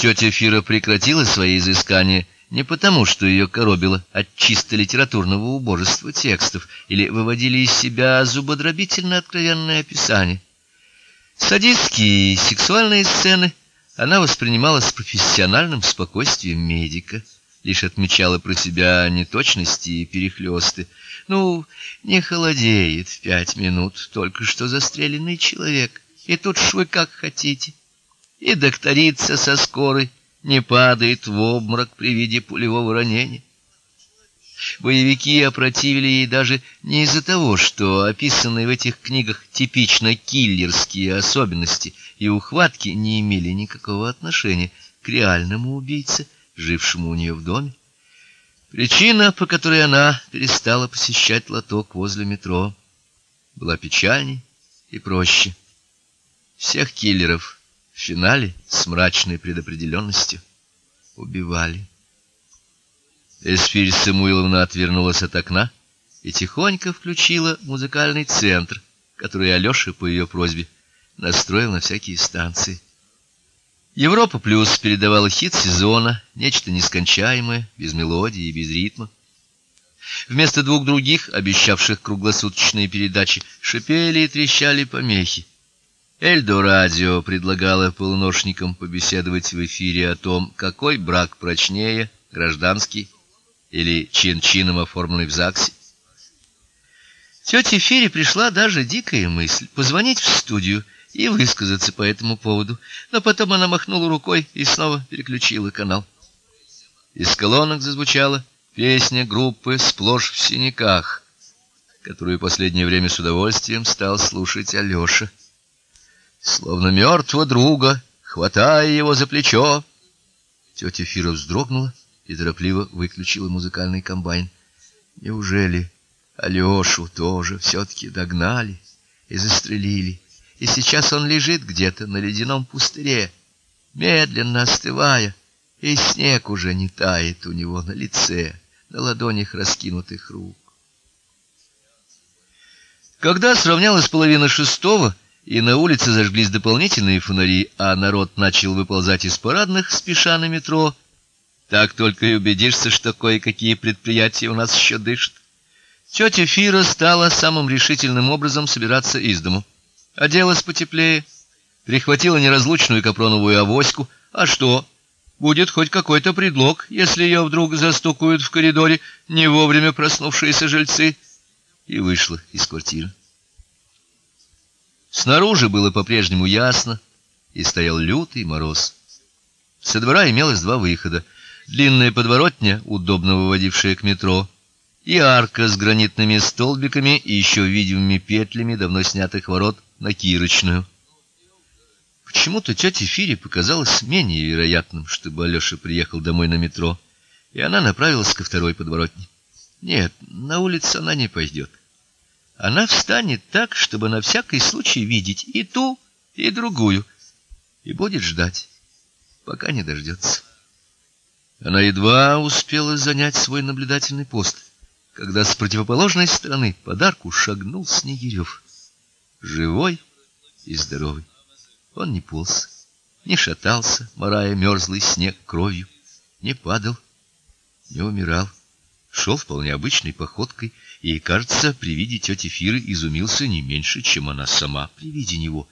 Тетя Фира прекратила свои изыскания не потому, что ее коробило от чисто литературного убожества текстов или выводили из себя зубодробительно откровенные описания. Садистские сексуальные сцены она воспринимала с профессиональным спокойствием медика, лишь отмечала про себя неточности и перехлёсты. Ну, не холодеет в пять минут только что застреленный человек, и тут ж вы как хотите. И докторица со скорой не падает в обморок при виде пулевого ранения. Боевики опротивили ей даже не из-за того, что описанные в этих книгах типично киллерские особенности и ухватки не имели никакого отношения к реальному убийце, жившему у нее в доме. Причина, по которой она перестала посещать лоток возле метро, была печальней и проще. Всех киллеров в финале с мрачной предопределенностью убивали. Эсфирь Самуиловна отвернулась от окна и тихонько включила музыкальный центр, который Алёша по ее просьбе настроил на всякие станции. Европа плюс передавала хит сезона, нечто нескончаемое, без мелодии и без ритма. Вместо двух других, обещавших круглосуточные передачи, шипели и трещали помехи. Эльдо радио предлагало полуношникам побеседовать в эфире о том, какой брак прочнее, гражданский или чин-чином оформленный в ЗАГСе. Тете Фере пришла даже дикая мысль позвонить в студию и высказаться по этому поводу, но потом она махнула рукой и снова переключила канал. Из колонок зазвучала песня группы Сплошь в синяках, которую последнее время с удовольствием стал слушать Алёша. Словно мертвого друга, хватая его за плечо, тетя Фира вздрогнула и торопливо выключила музыкальный комбайн. Неужели Алёшу тоже все таки догнали и застрелили? И сейчас он лежит где-то на ледяном пустыре, медленно остывая, и снег уже не тает у него на лице, на ладонях раскинутых рук. Когда сравнялась половина шестого, и на улице зажглись дополнительные фонари, а народ начал выползать из парадных, спеша на метро, так только и убедишься, что кое-какие предприятия у нас еще дышат. Тетя Фира стала самым решительным образом собираться из дому. Оделась потеплее, прихватила неразлучную капроновую авоську. А что? Будет хоть какой-то предлог, если ее вдруг застукают в коридоре не вовремя проснувшиеся жильцы, и вышла из квартиры. Снаружи было по-прежнему ясно, и стоял лютый мороз. Со двора имелось два выхода длинная подворотня, удобно выводившая к метро, и арка с гранитными столбиками и еще видимыми петлями давно снятых ворот на Кирочную. Почему-то тете Фире показалось менее вероятным, чтобы Алёша приехал домой на метро, и она направилась ко второй подворотне. Нет, на улицу она не пойдет. Она встанет так, чтобы на всякий случай видеть и ту, и другую, и будет ждать, пока не дождется. Она едва успела занять свой наблюдательный пост, когда с противоположной стороны подарку шагнул Снегирев. Живой и здоровый. Он не полз, не шатался, морая мерзлый снег кровью, не падал, не умирал. Шел вполне обычной походкой и, кажется, при виде тети Фиры изумился не меньше, чем она сама при виде него.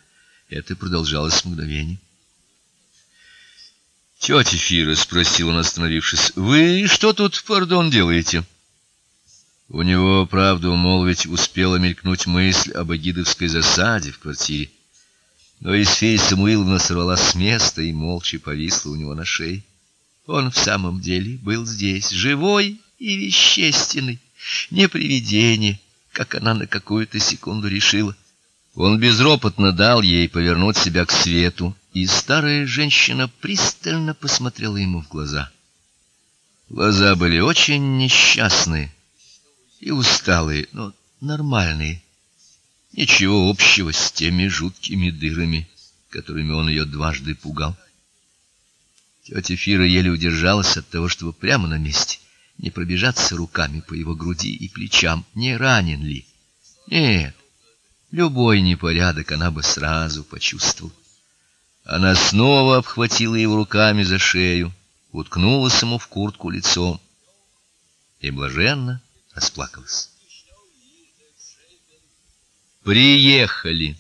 Это продолжалось мгновение. Тетя Фира спросила остановившись: "Вы что тут, пардон, делаете?" У него, правду молвить, успела мелькнуть мысль об агидовской засаде в квартире. Но Исфея Самуиловна сорвалась с места и молча повисла у него на шее. Он в самом деле был здесь, живой и вещественный, не привидение, как она на какую-то секунду решила. Он безропотно дал ей повернуть себя к свету, и старая женщина пристально посмотрела ему в глаза. Глаза были очень несчастные и усталые, но нормальные. Ничего общего с теми жуткими дырами, которыми он ее дважды пугал. Тетя Фира еле удержалась от того, чтобы прямо на месте не пробежаться руками по его груди и плечам, не ранен ли. Нет, любой непорядок она бы сразу почувствовала. Она снова обхватила его руками за шею, уткнулась ему в куртку лицом и блаженно расплакалась. Приехали.